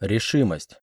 Решимость.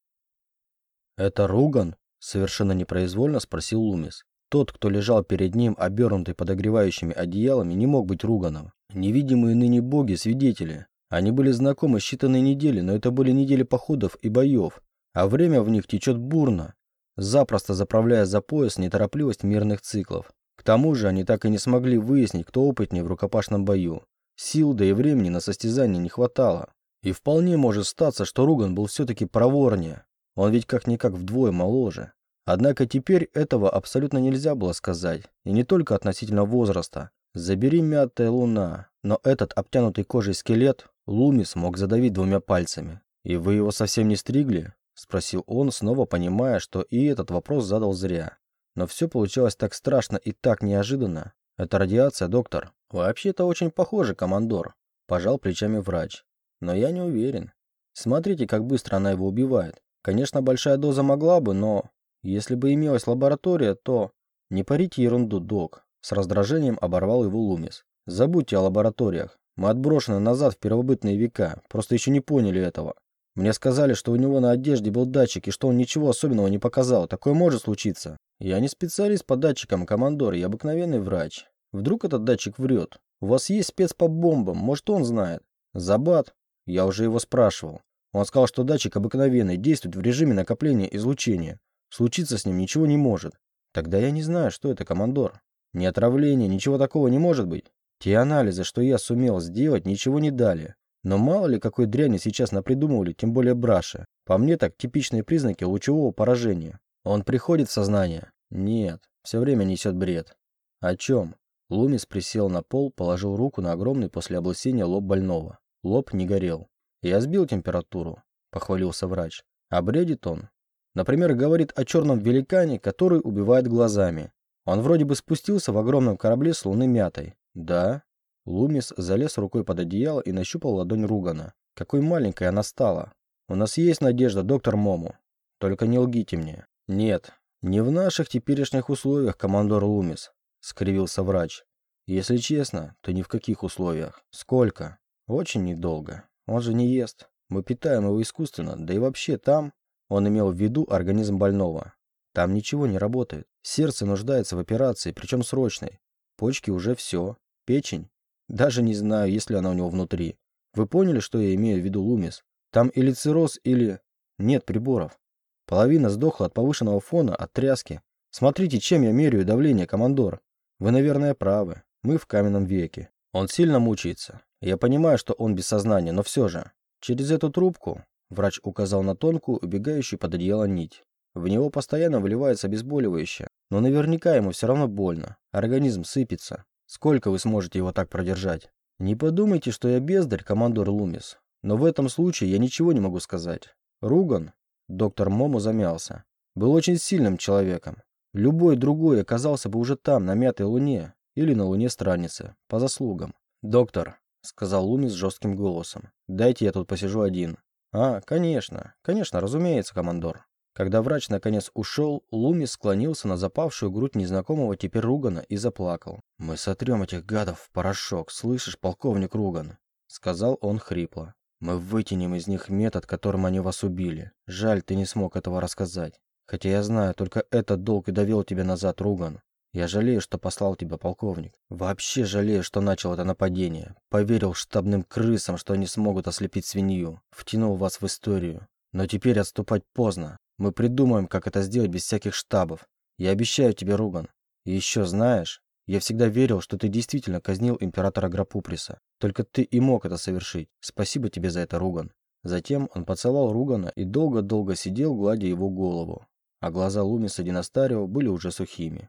«Это Руган?» – совершенно непроизвольно спросил Лумис. Тот, кто лежал перед ним, обернутый подогревающими одеялами, не мог быть Руганом. Невидимые ныне боги – свидетели. Они были знакомы считанные недели, но это были недели походов и боев, а время в них течет бурно, запросто заправляя за пояс неторопливость мирных циклов. К тому же они так и не смогли выяснить, кто опытнее в рукопашном бою. Сил, да и времени на состязание не хватало. И вполне может статься, что Руган был все-таки проворнее. Он ведь как-никак вдвое моложе. Однако теперь этого абсолютно нельзя было сказать. И не только относительно возраста. Забери мятая луна. Но этот обтянутый кожей скелет Лумис мог задавить двумя пальцами. «И вы его совсем не стригли?» – спросил он, снова понимая, что и этот вопрос задал зря. Но все получалось так страшно и так неожиданно. «Это радиация, доктор?» «Вообще-то очень похоже, командор», – пожал плечами врач. Но я не уверен. Смотрите, как быстро она его убивает. Конечно, большая доза могла бы, но... Если бы имелась лаборатория, то... Не парите ерунду, док. С раздражением оборвал его Лумис. Забудьте о лабораториях. Мы отброшены назад в первобытные века. Просто еще не поняли этого. Мне сказали, что у него на одежде был датчик и что он ничего особенного не показал. Такое может случиться. Я не специалист по датчикам, командор, я обыкновенный врач. Вдруг этот датчик врет? У вас есть спец по бомбам, может он знает? Забат, я уже его спрашивал. Он сказал, что датчик обыкновенный, действует в режиме накопления излучения. Случиться с ним ничего не может. Тогда я не знаю, что это, командор. Ни отравления, ничего такого не может быть. Те анализы, что я сумел сделать, ничего не дали. Но мало ли какой дряни сейчас напридумывали, тем более браши. По мне так типичные признаки лучевого поражения. Он приходит в сознание? Нет, все время несет бред. О чем? Лумис присел на пол, положил руку на огромный после облысения лоб больного. Лоб не горел. Я сбил температуру, похвалился врач. А бредит он. Например, говорит о черном великане, который убивает глазами. Он вроде бы спустился в огромном корабле с луны мятой. Да. Лумис залез рукой под одеяло и нащупал ладонь Ругана. Какой маленькой она стала. У нас есть надежда, доктор Мому. Только не лгите мне. Нет, не в наших теперешних условиях, командор Лумис, скривился врач. Если честно, то ни в каких условиях. Сколько? Очень недолго. Он же не ест. Мы питаем его искусственно, да и вообще там... Он имел в виду организм больного. Там ничего не работает. Сердце нуждается в операции, причем срочной. Почки уже все. Печень? Даже не знаю, есть ли она у него внутри. Вы поняли, что я имею в виду, Лумис? Там или цирроз, или... Нет приборов. Половина сдохла от повышенного фона, от тряски. Смотрите, чем я меряю давление, командор. Вы, наверное, правы. Мы в каменном веке. Он сильно мучается. Я понимаю, что он без сознания, но все же. Через эту трубку, врач указал на тонкую, убегающую под одеяло нить. В него постоянно вливается обезболивающее, но наверняка ему все равно больно. Организм сыпется. Сколько вы сможете его так продержать? Не подумайте, что я бездарь, командор Лумис. Но в этом случае я ничего не могу сказать. Руган, доктор Мому замялся, был очень сильным человеком. Любой другой оказался бы уже там, на мятой луне, или на луне страницы, по заслугам. Доктор, сказал Лумис жестким голосом. «Дайте я тут посижу один». «А, конечно, конечно, разумеется, командор». Когда врач наконец ушел, Лумис склонился на запавшую грудь незнакомого теперь Ругана и заплакал. «Мы сотрем этих гадов в порошок, слышишь, полковник Руган?» Сказал он хрипло. «Мы вытянем из них метод, которым они вас убили. Жаль, ты не смог этого рассказать. Хотя я знаю, только этот долг и довел тебя назад, Руган. Я жалею, что послал тебя, полковник. Вообще жалею, что начал это нападение. Поверил штабным крысам, что они смогут ослепить свинью. Втянул вас в историю. Но теперь отступать поздно. Мы придумаем, как это сделать без всяких штабов. Я обещаю тебе, Руган. И еще знаешь, я всегда верил, что ты действительно казнил императора Грапуприса. Только ты и мог это совершить. Спасибо тебе за это, Руган. Затем он поцеловал Ругана и долго-долго сидел, гладя его голову. А глаза Лумиса Династарио были уже сухими.